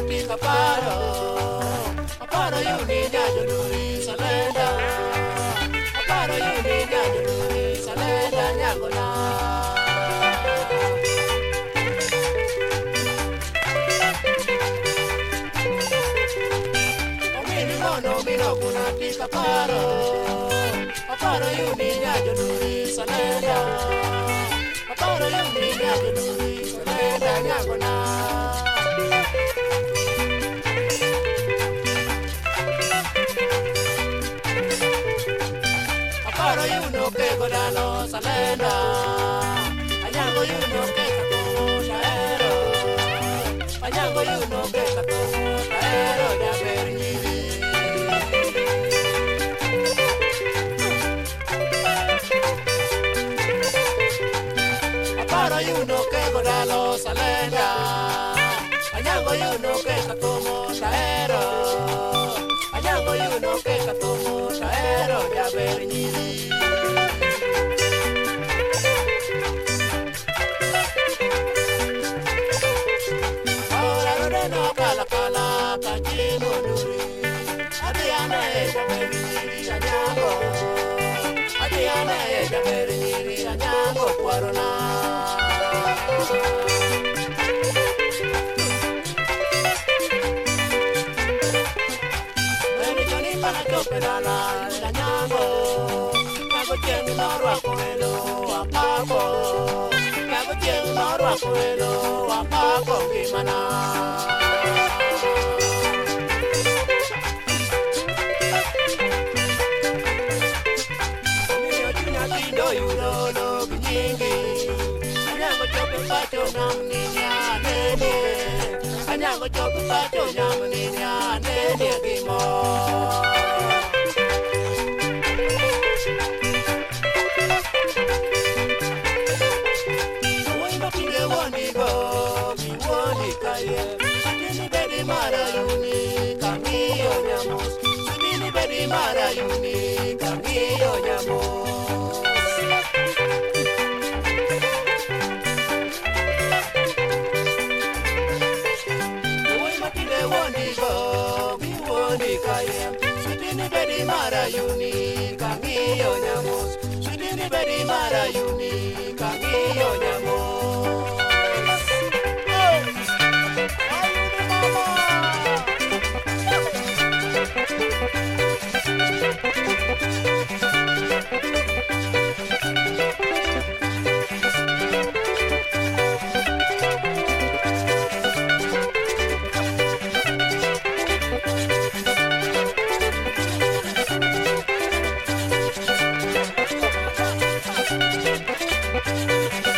I've been a do of. A part of you need that to do is a letter. A part of you need that to do is a letter. Nyagola. Paro, aparo yuni ya joduri salenda, aparo yuni ya joduri. Agora nossa lenda Añango y uno que está como chaero Añango y uno que está como chaero Ya perdí Agora y uno que agora nossa lenda Añango y uno que está como chaero Añango y uno que está como nyango Atiana e jamer nyiri anyango kwarona Beni joni pana topedana anyango Nyago tieng norwako welo apako Nyago tieng norwako welo apako ngimana Anyango chope pacho nam ninya nene Anyango chope pacho nam ninya nene gimo Wuoyi ma kinde wuondi go, mi wuondi kaye Atini bedi mi wuondi kaye Atini bedi mara yuni, kang'iyo nyamos Atini bedi mara yuni, Bye.